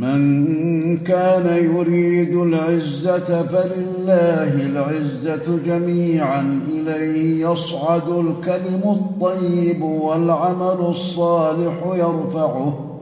من كان يريد العزة فلله العزة جميعا. إليه يصعد الكلم الطيب والعمل الصالح يرفعه.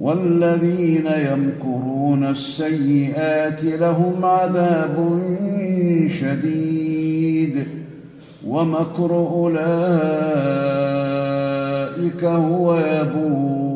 والذين يمكرون السيئات لهم عذاب شديد. ومكر أولئك هو يبور.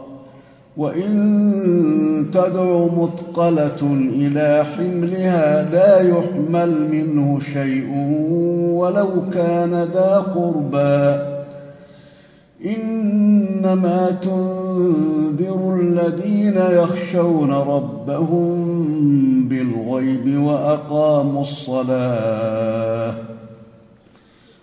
وإن تدع مثقلة إلى حملها لا يحمل منه شيء ولو كان ذا قربى. إنما تنذر الذين يخشون ربهم بالغيب وأقاموا الصلاة.